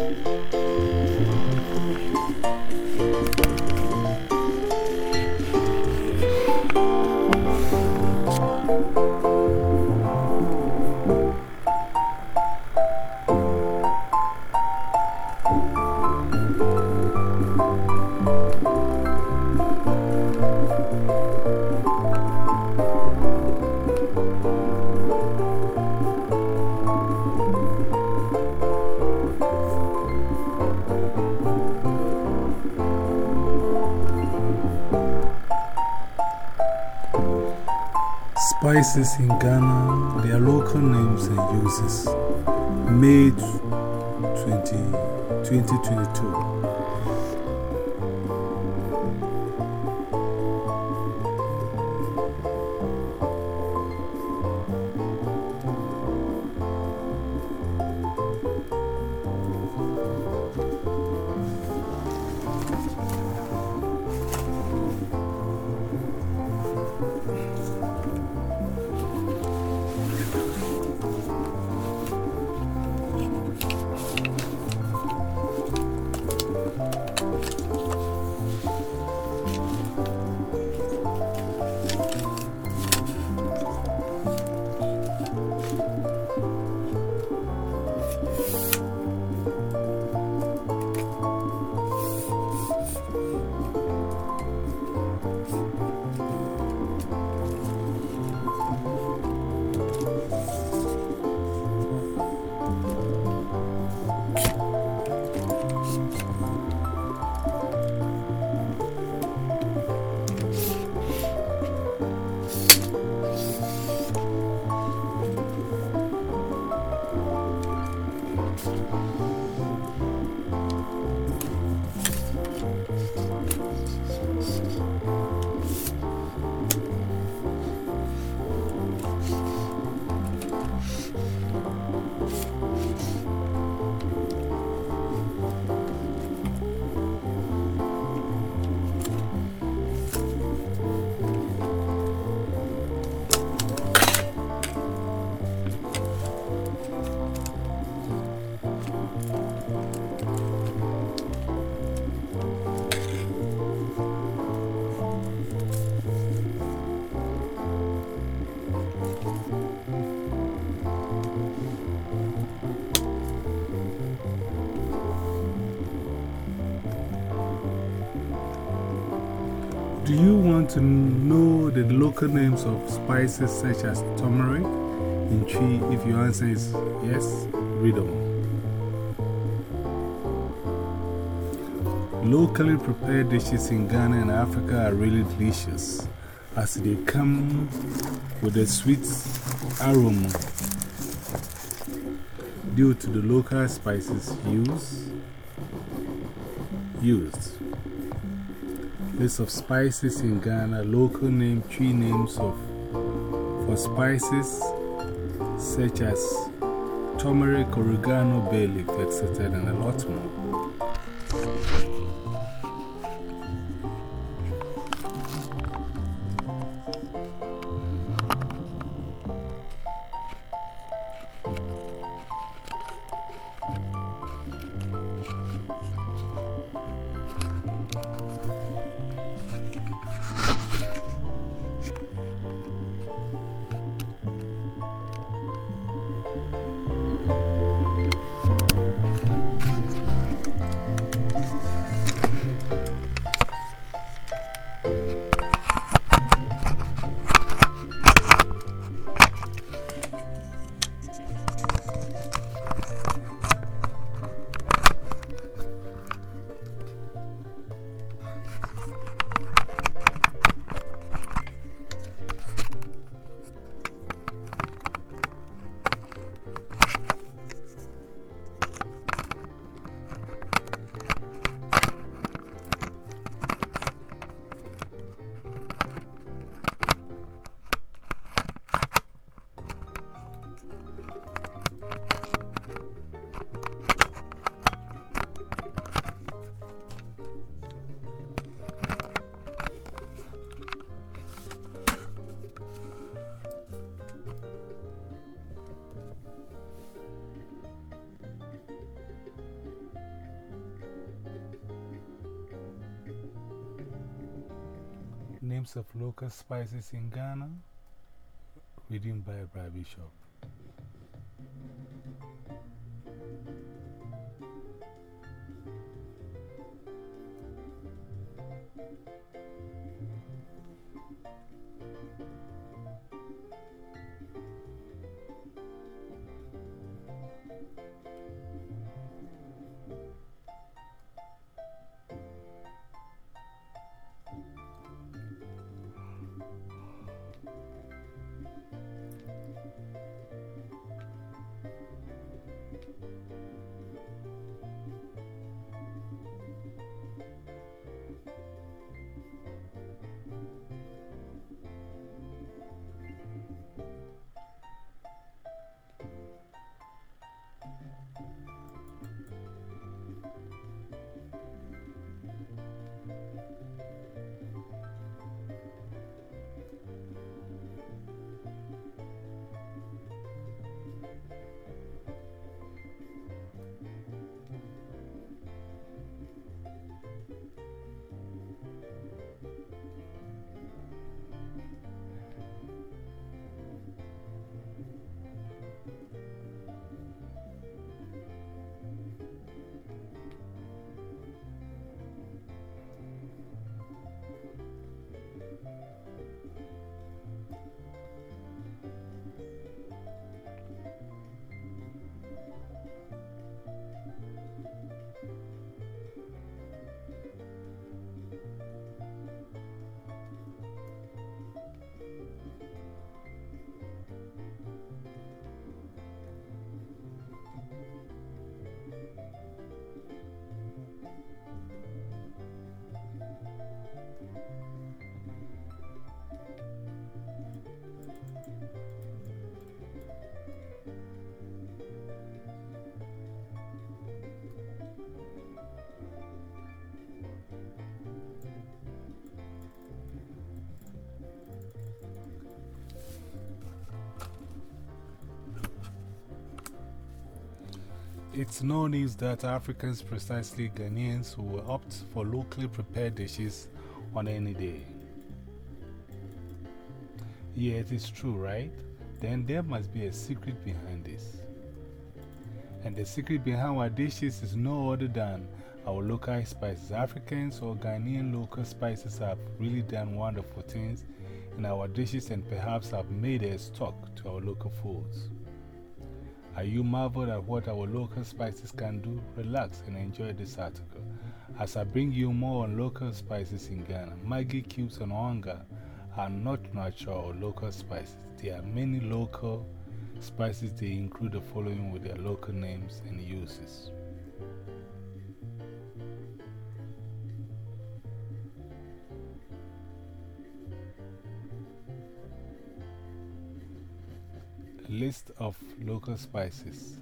Música Spices in Ghana, their local names and uses. May 20, 2022. Do you want to know the local names of spices such as turmeric in tree? If your answer is yes, read on. Locally prepared dishes in Ghana and Africa are really delicious as they come with a sweet aroma due to the local spices used. used. List of spices in Ghana, local name, tree names of, for spices such as turmeric, oregano, bay leaf, etc., and a lot more. Of Local Spices in Ghana, reading by Brad Bishop. It's no news that Africans, precisely Ghanaians, will opt for locally prepared dishes on any day. Yeah, it is true, right? Then there must be a secret behind this. And the secret behind our dishes is no other than our local spices. Africans or Ghanaian local spices have really done wonderful things in our dishes and perhaps have made a stock to our local foods. Are you marveled at what our local spices can do? Relax and enjoy this article. As I bring you more on local spices in Ghana, Maggi cubes and Onga are not natural or local spices. There are many local spices, they include the following with their local names and uses. List of local spices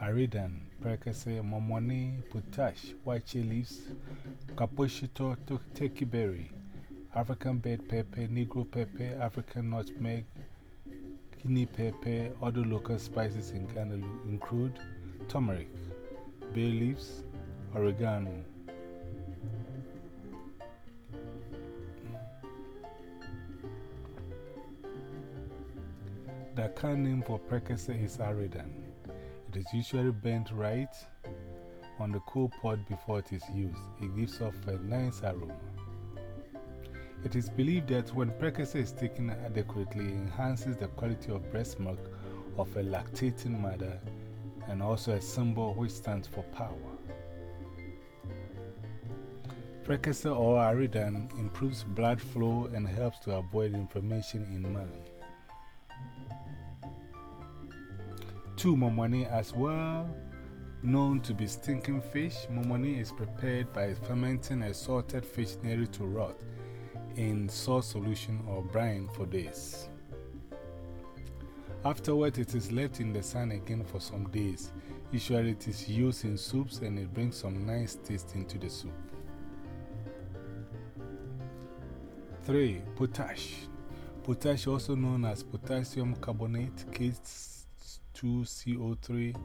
Aridan, Prekese, Momoni, Potash, white chili leaves, Kpakpo shito, Turkey berry, African bed pepper, Negro pepper, African nutmeg, Guinea pepper. Other local spices in Ghana include turmeric, bay leaves, oregano. The can name for prekese is Aridan. It is usually bent right on the cool pot before it is used. It gives off a nice aroma. It is believed that when prekese is taken adequately, it enhances the quality of breast milk of a lactating mother and also a symbol which stands for power. Prekese or Aridan improves blood flow and helps to avoid inflammation in money. 2. Momoni as well known to be stinking fish. Momoni is prepared by fermenting a salted fish nearly to rot in salt solution or brine for days. Afterward, it is left in the sun again for some days. Usually, it is used in soups and it brings some nice taste into the soup. 3. Potash. Potash, also known as potassium carbonate, Case 2CO3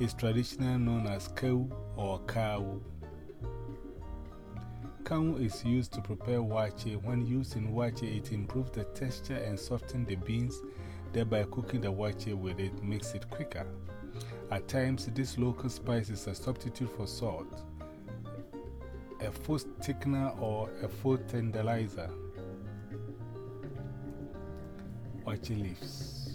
is traditionally known as cow or cow. Kanwu is used to prepare waakye. When used in waakye, it improves the texture and softens the beans, thereby cooking the waakye with it makes it quicker. At times, this local spice is a substitute for salt, a food thickener, or a food tenderizer. Waakye leaves.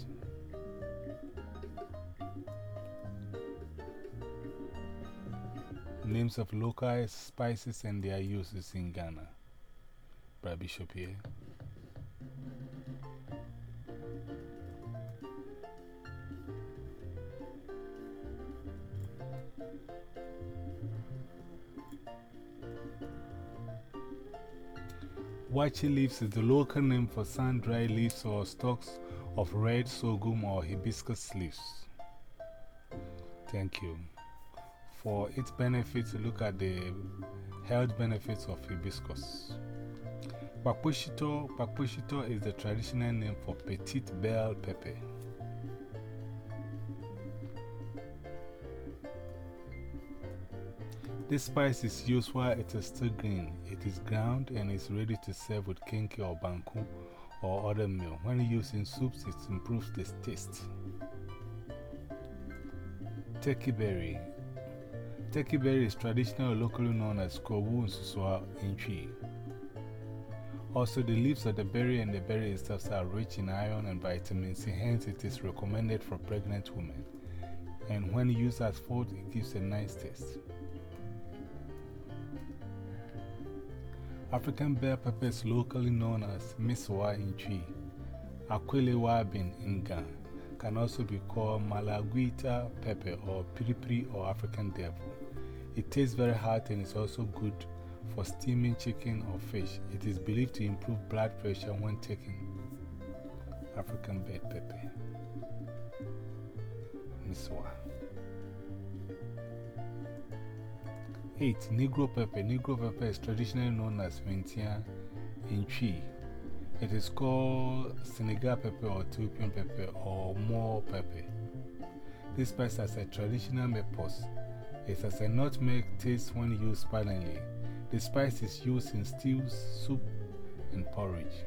Names of local spices and their uses in Ghana. Brad Bishop here. Waakye leaves is the local name for sun-dried leaves or stalks of red sorghum or hibiscus leaves. Thank you. For its benefits, look at the health benefits of hibiscus. Kpakpo shito, Pakpushito is the traditional name for petite bell pepper. This spice is used while it is still green. It is ground and is ready to serve with kenkey or banku or other meal. When used in soups, it improves the taste. Turkey berry. Turkey berry is traditionally locally known as Kobu Nsusua in Twi. Also, the leaves of the berry and the berry itself are rich in iron and vitamin C, hence, it is recommended for pregnant women. And when used as food, it gives a nice taste. African bell pepper is locally known as Miswa in Twi. Aquile wabin in Ghana can also be called Malaguita pepper or Piripiri or African devil. It tastes very hot and is also good for steaming chicken or fish. It is believed to improve blood pressure when taken. African bell pepper. Miswa. 8. Negro pepper. Negro pepper is traditionally known as Hwentia in Twi. It is called Senegal pepper or Ethiopian pepper or more pepper. This spice has a traditional mepos. It has a nutmeg taste when used sparingly. The spice is used in stews, soup, and porridge.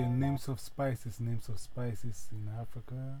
Yeah, names of spices, names of spices in Africa.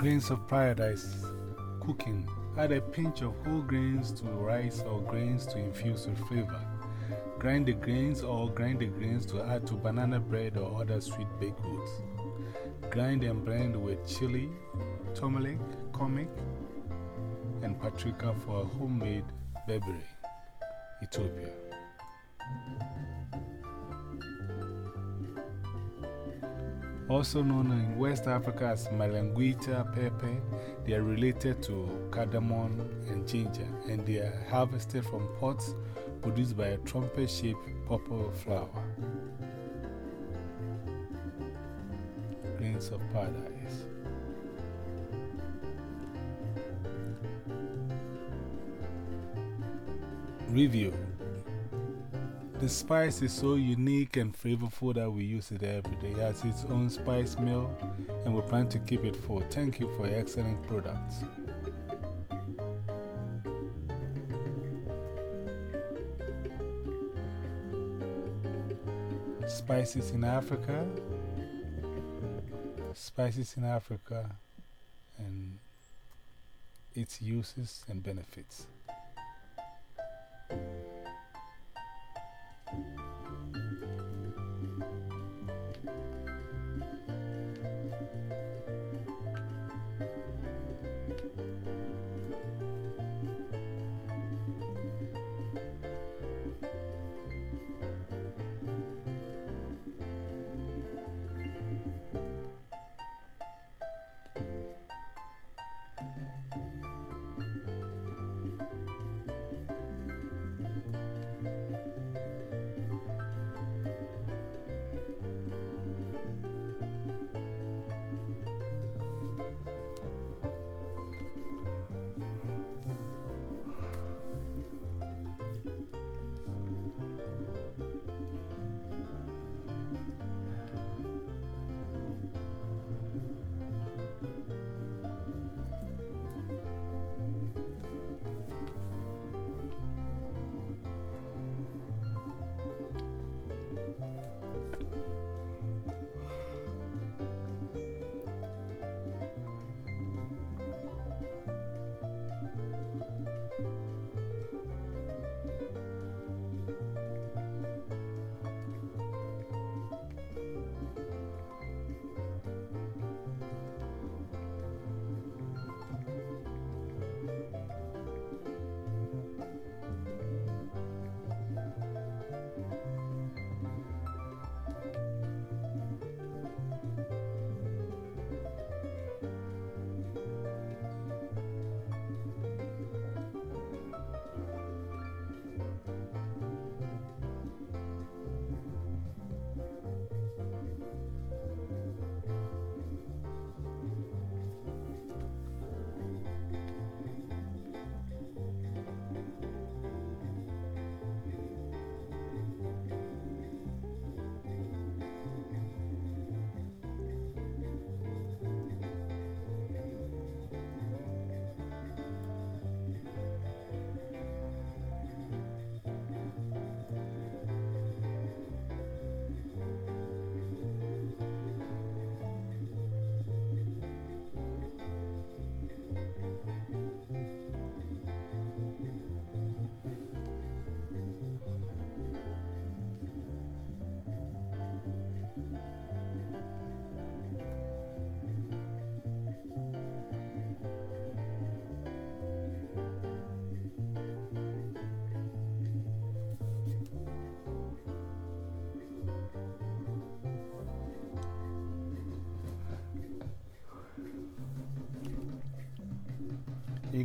Grains of Paradise Cooking. Add a pinch of whole grains to rice or grains to infuse with flavor. Grind the grains or grind the grains to add to banana bread or other sweet baked goods. Grind and blend with chili, turmeric, cumin, and paprika for a homemade berbere. Ethiopia. Also known in West Africa as Malanguita pepper, they are related to cardamom and ginger, and they are harvested from pots produced by a trumpet shaped purple flower. Grains of Paradise. Review the spice is so unique and flavorful that we use it every day. It has its own spice mill, and we plan to keep it full. Thank you for your excellent products. Spices in Africa, spices in Africa, and its uses and benefits.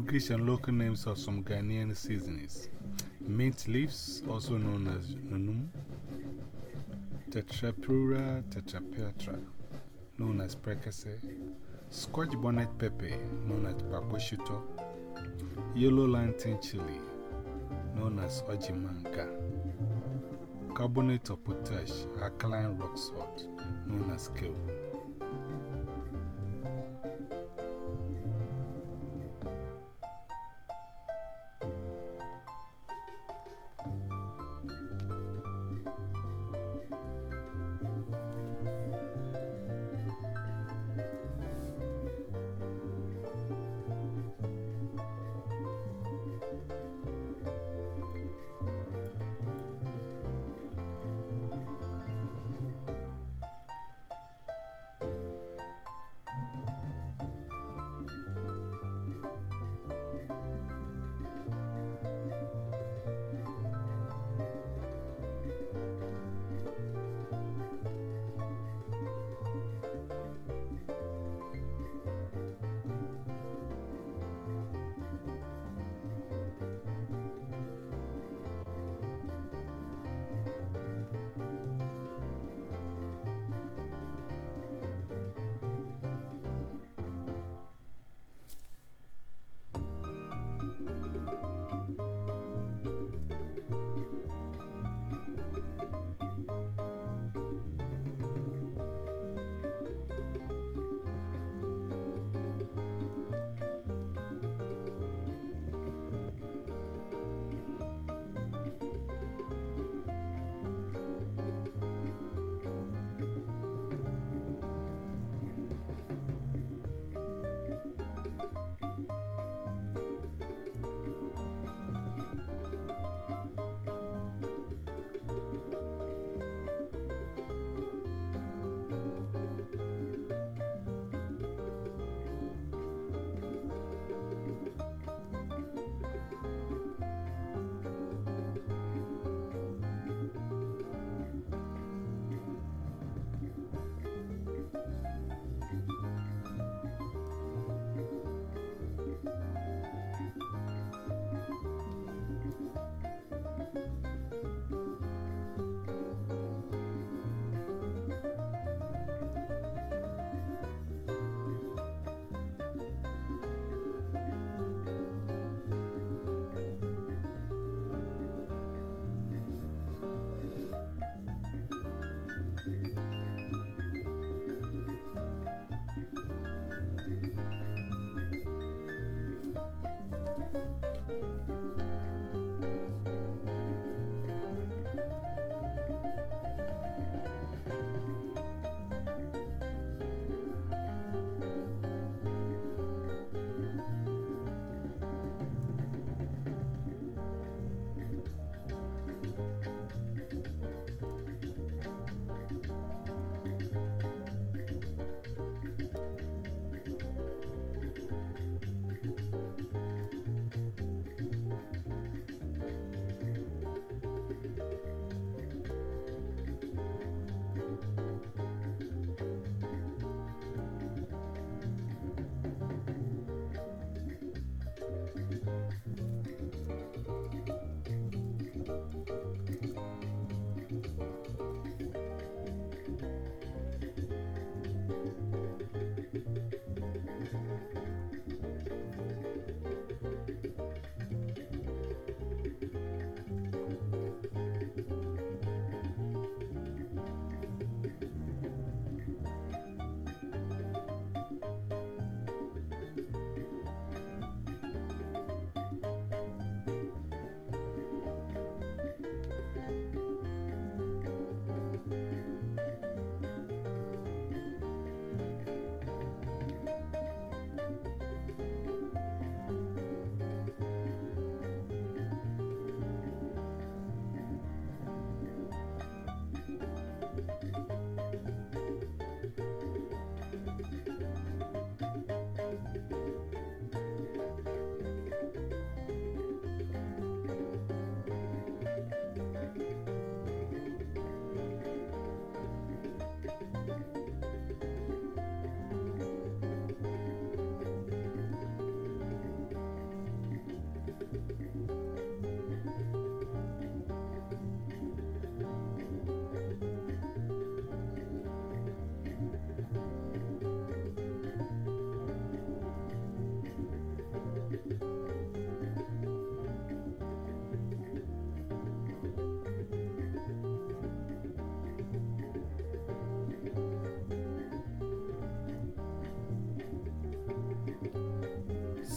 English and local names of some Ghanaian seasonings. Mint leaves, also known as nunum. Tetrapleura tetraptera, known as prekese. Scotch bonnet pepper, known as Kpakpo shito. Yellow lantern chili, known as ojimanka. Carbonate of potash, alkaline rock salt, known as kale.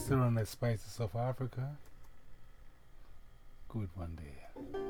Still on the spices of Africa? Good one day.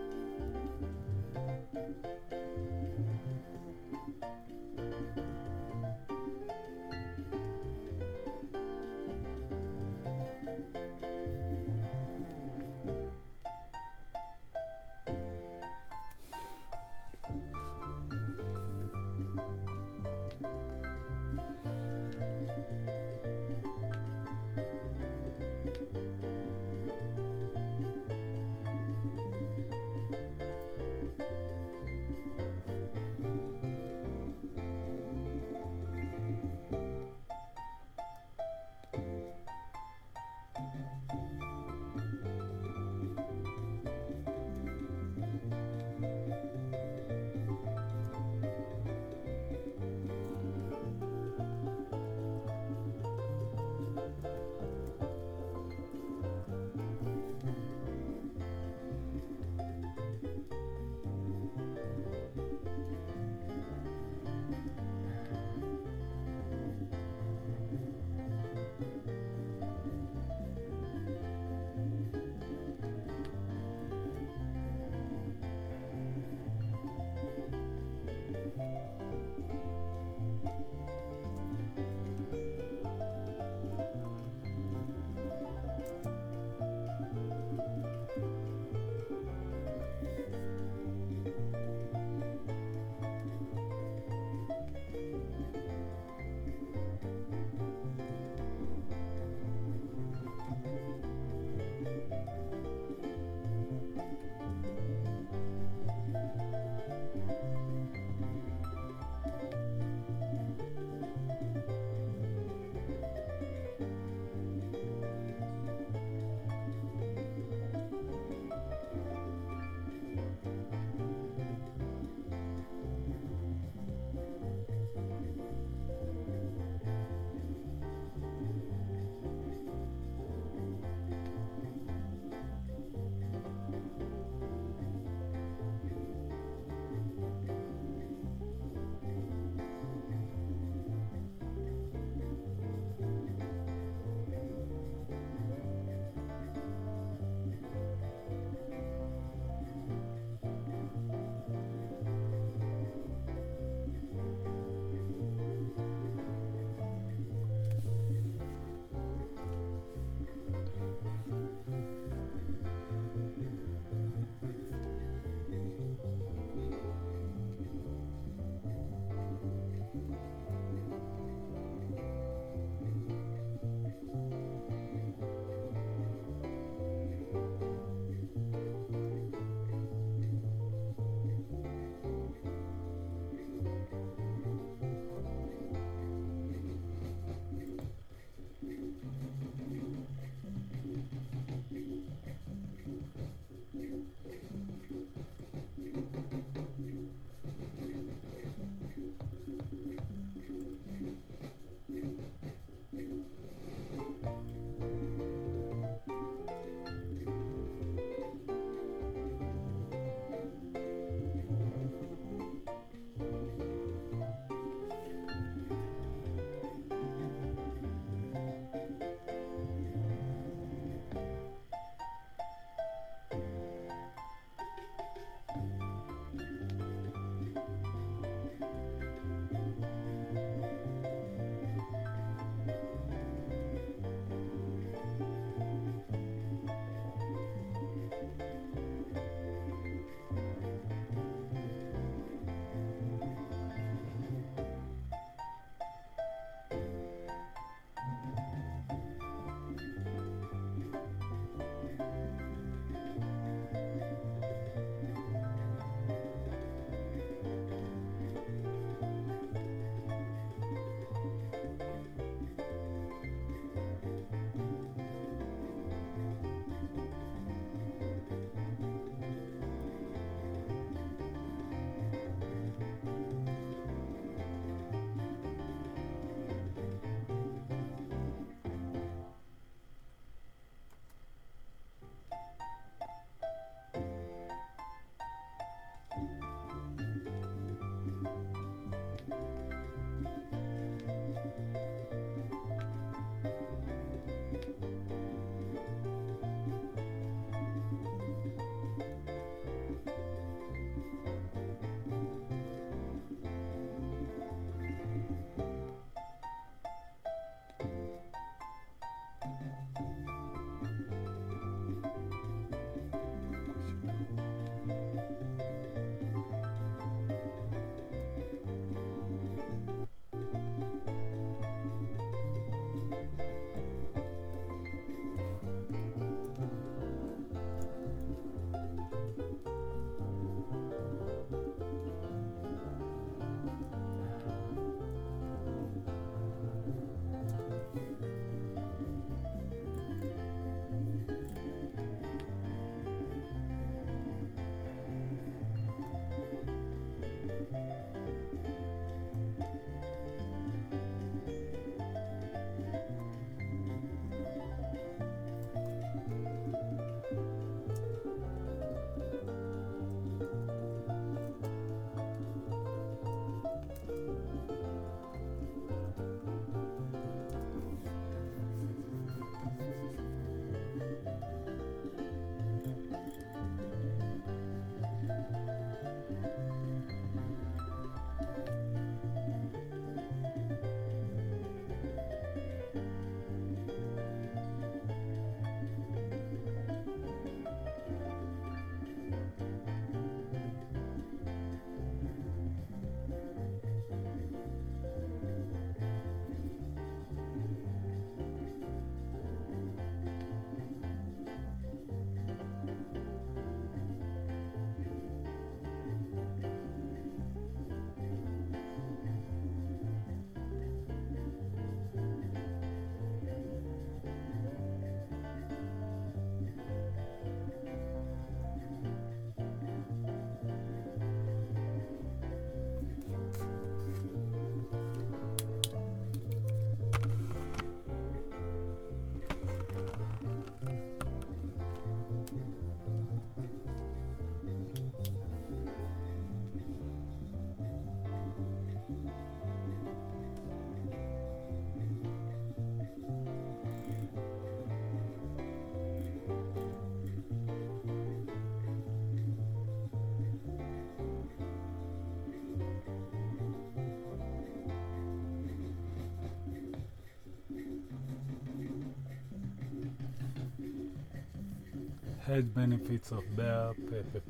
Health benefits of bell pepper.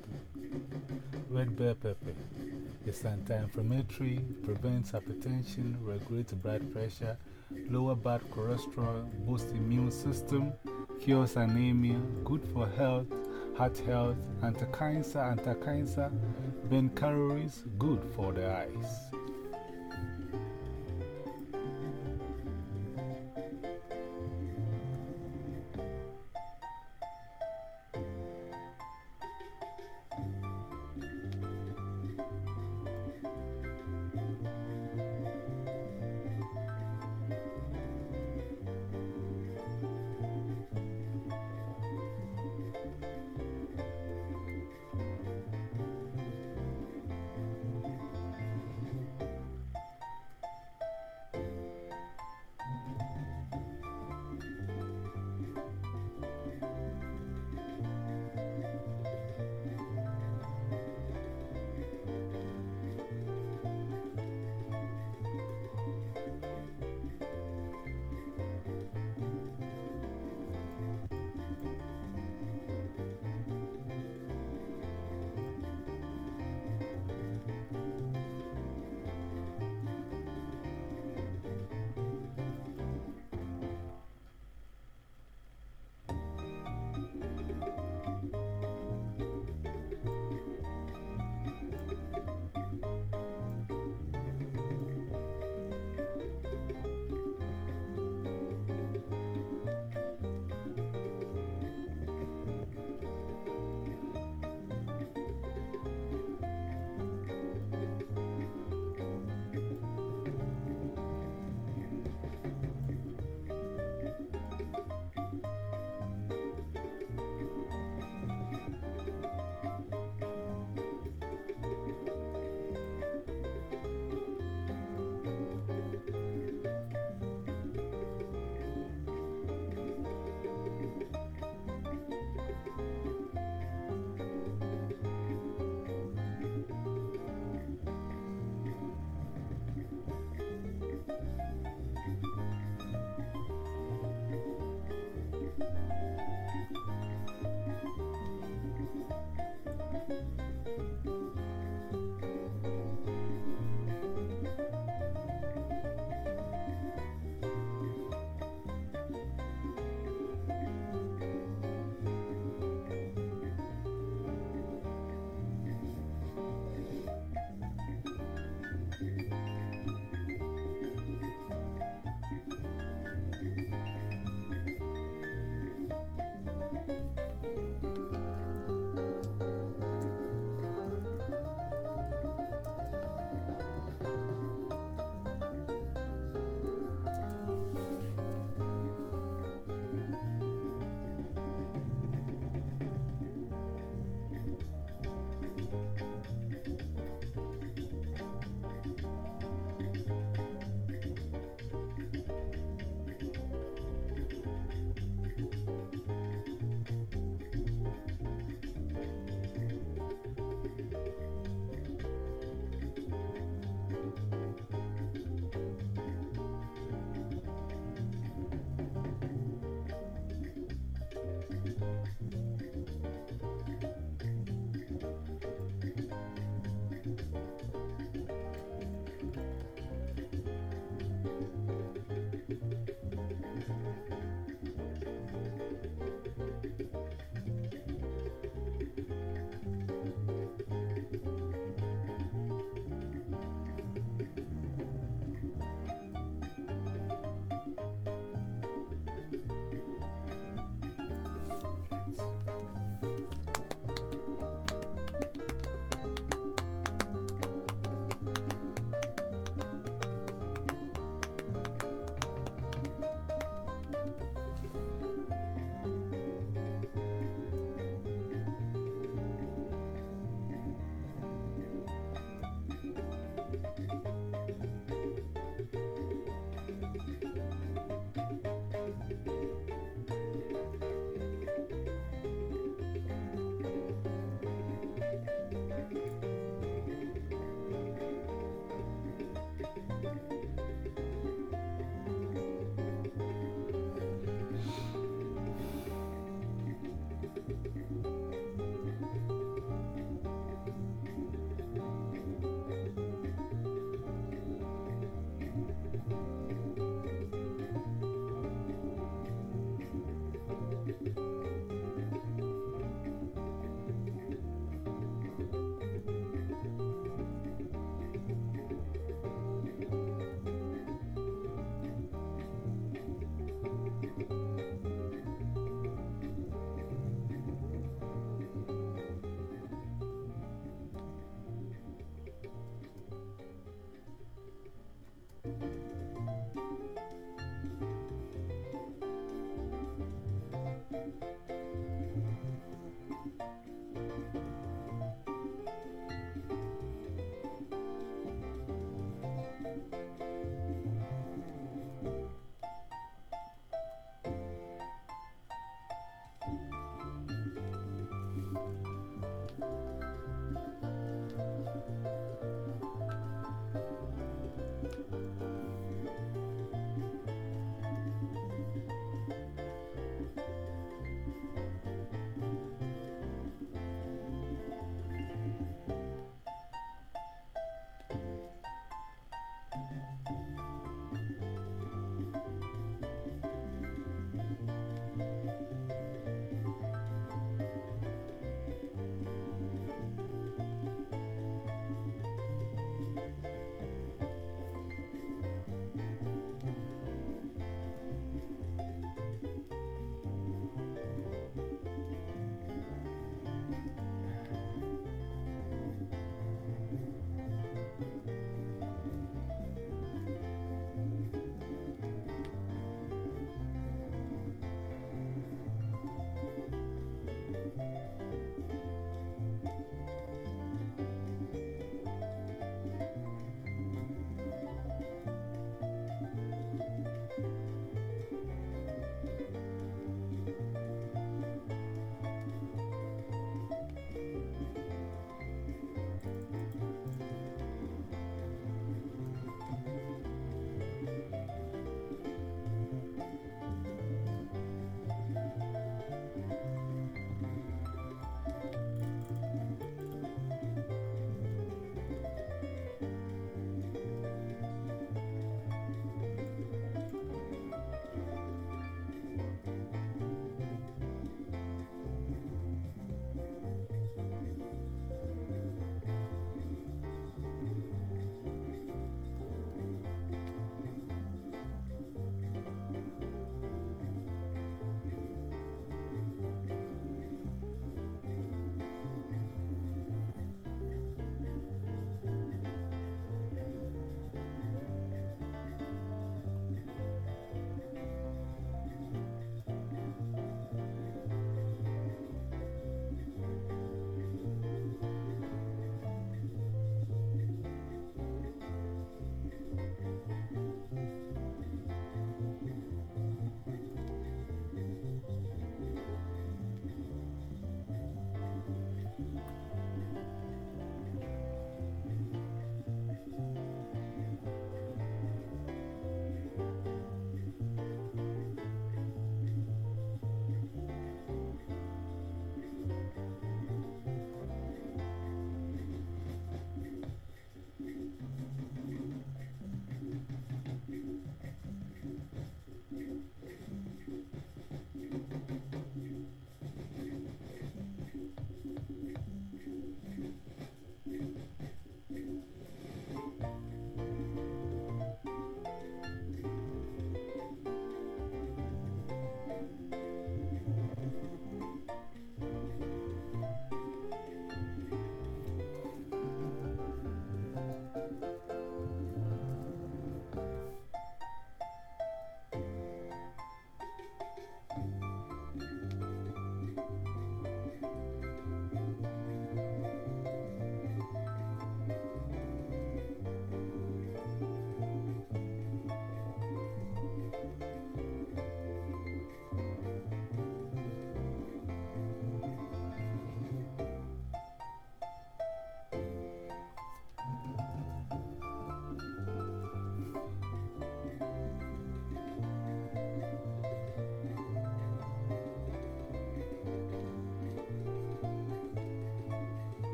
Red bell pepper is anti inflammatory, prevents hypertension, regulates blood pressure, lower bad cholesterol, boosts immune system, cures anemia, good for health, heart health, anti cancer, anti cancer, burn calories, good for the eyes.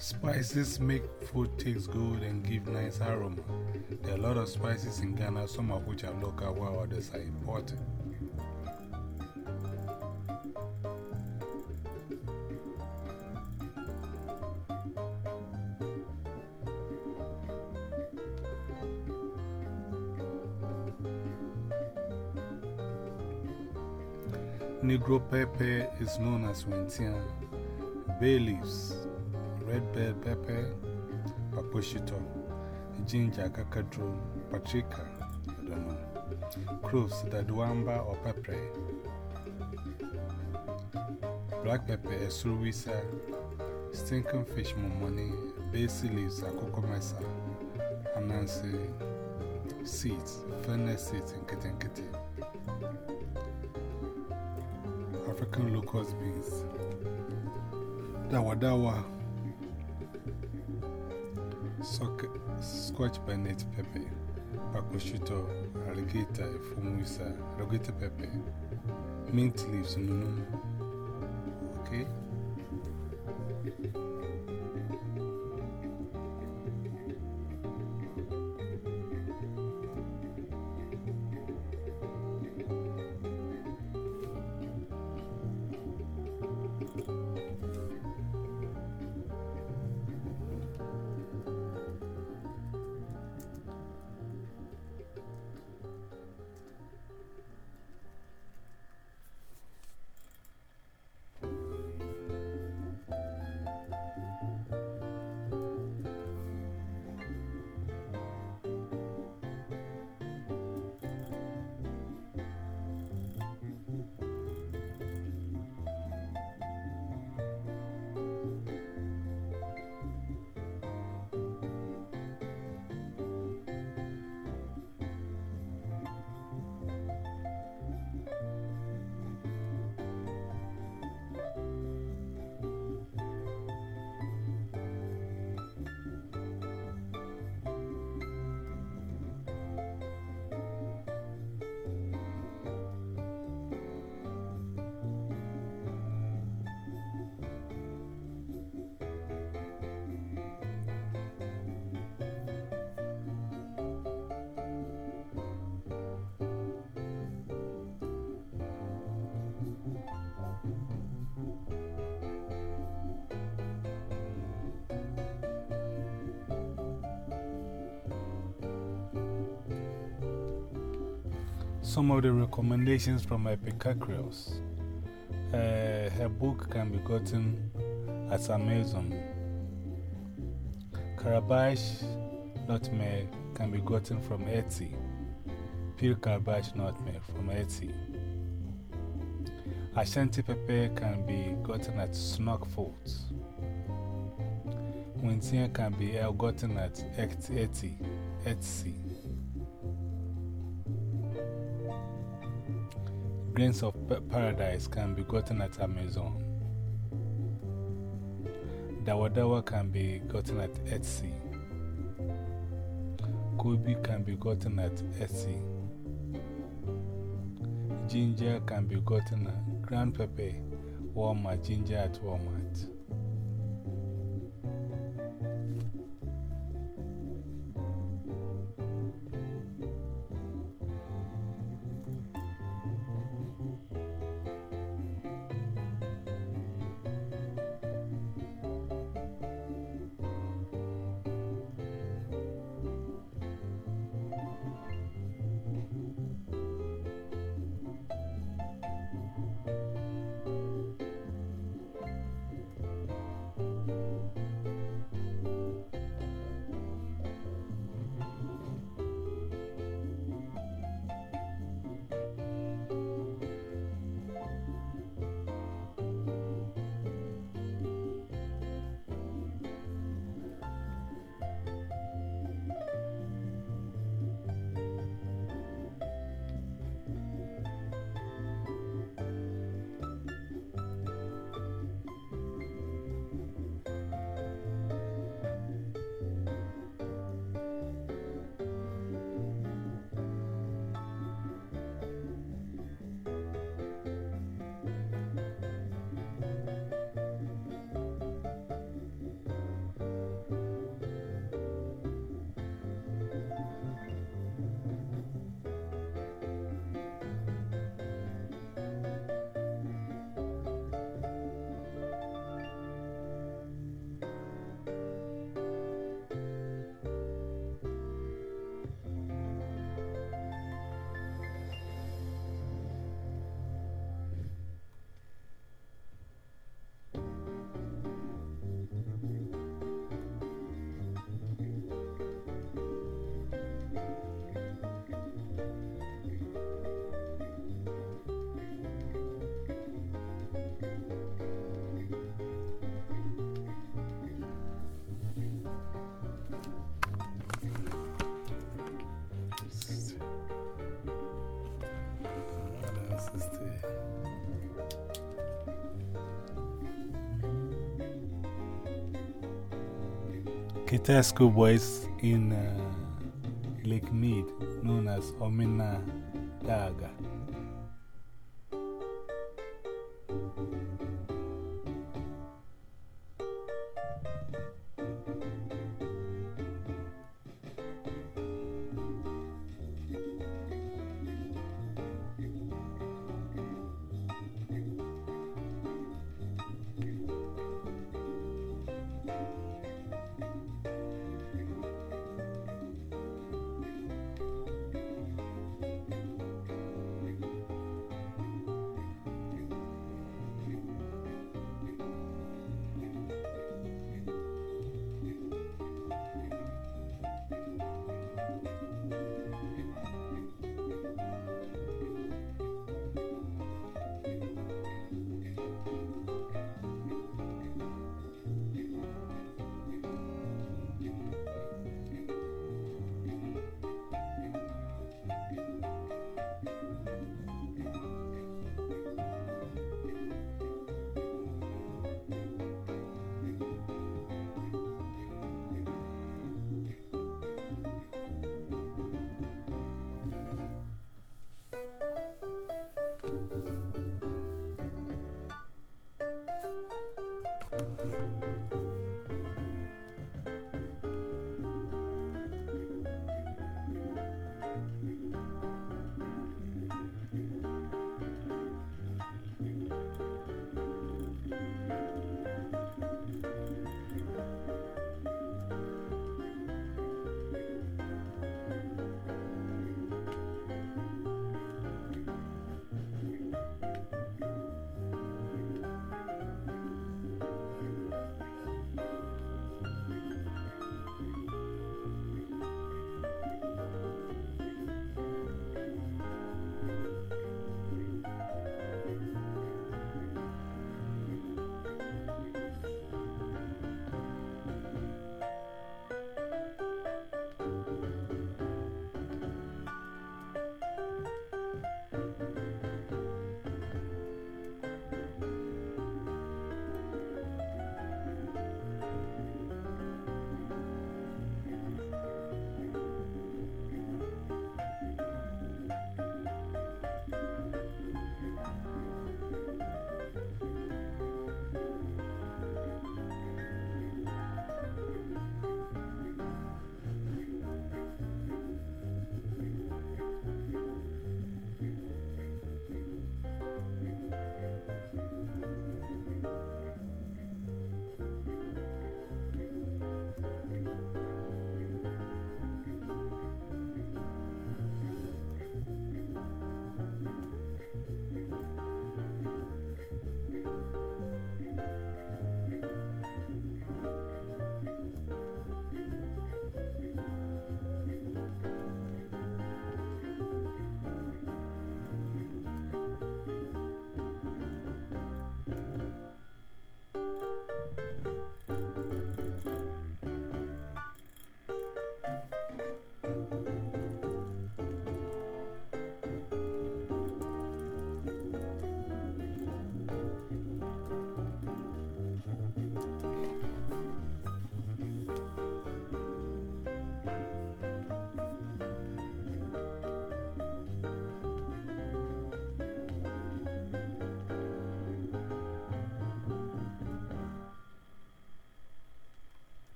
Spices make food taste good and give nice aroma. There are a lot of spices in Ghana, some of which are local, while others are imported. Negro pepper is known as Hwentia. Bay leaves, red bell pepper, paposhito, ginger, kakadro, paprika, I don't know, cloves, dadwamba or pepper, black pepper, esuruisa, stinking fish, momoni, basil leaves, akokomesa, anansi, seeds, furnace seeds, and kitten kitty. African locust beans. Dawa dawa. Scotch bonnet pepper. Pacoshito, alligator, fumuisa, alligator pepper. Mint leaves, nunu. Okay? Some of the recommendations from Epicacrios. Uh, her book can be gotten at Amazon. Calabash nutmeg can be gotten from Etsy. Pure calabash nutmeg from Etsy. Ashanti pepper can be gotten at Snock Foods. Hwentia can be gotten at Etsy. Etsy. Grains of Paradise can be gotten at Amazon. Dawa dawa can be gotten at Etsy. Kobe can be gotten at Etsy. Ginger can be gotten at Grand Pepper, Walmart, ginger at Walmart. Kita schoolboys in uh, Lake Mead, known as Omina Daga.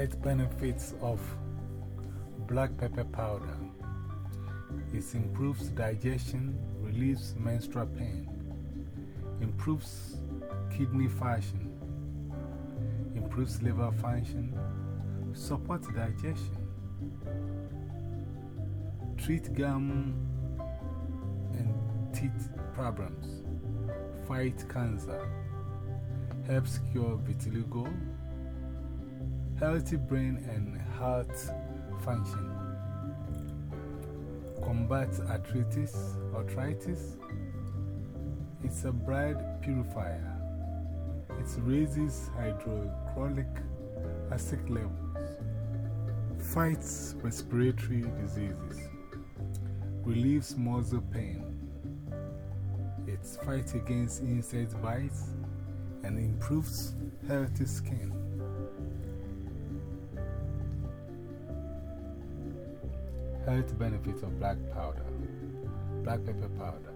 Health benefits of black pepper powder. It improves digestion, relieves menstrual pain, improves kidney function, improves liver function, supports digestion, treat gum and teeth problems, fight cancer, helps cure vitiligo healthy brain and heart function, combats arthritis, arthritis. It's a blood purifier. It raises hydrochloric acid levels, fights respiratory diseases, relieves muscle pain. It fights against insect bites and improves healthy skin. Health benefits of black powder, black pepper powder.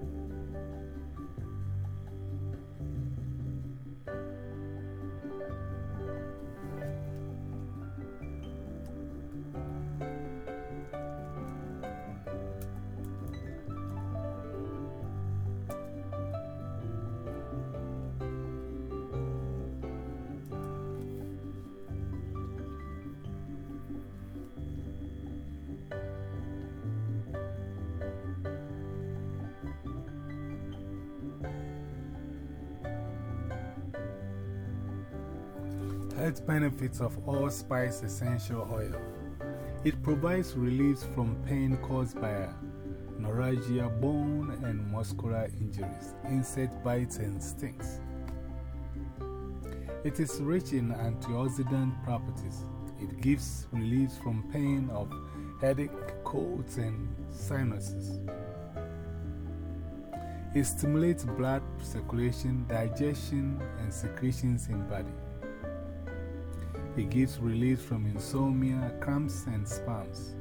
Benefits of allspice essential oil. It provides relief from pain caused by neuralgia, bone and muscular injuries, insect bites, and stings. It is rich in antioxidant properties. It gives relief from pain of headache, colds, and sinuses. It stimulates blood circulation, digestion, and secretions in body. It gives relief from insomnia, cramps, and spasms.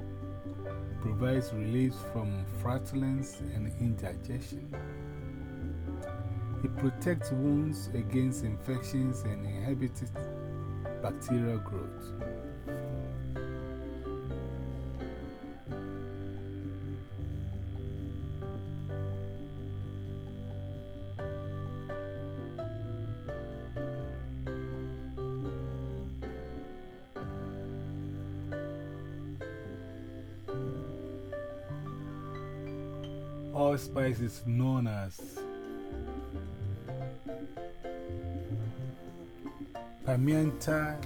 Provides relief from flatulence and indigestion. It protects wounds against infections and inhibits bacterial growth. Allspice is known as Pimienta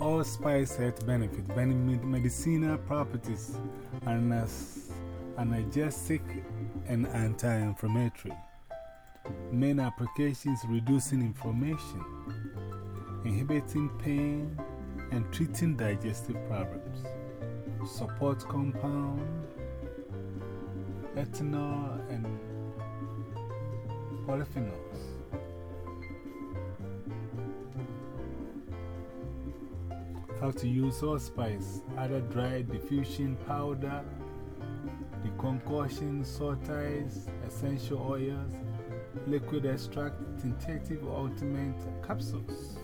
Duke. allspice health benefit, medicinal properties, analgesic and anti-inflammatory. Main applications reducing inflammation, inhibiting pain, and treating digestive problems. Support compound, ethanol, and polyphenols. How to use allspice, other dry diffusion powder, the concoction, saltize, essential oils, liquid extract, tentative ultimate capsules.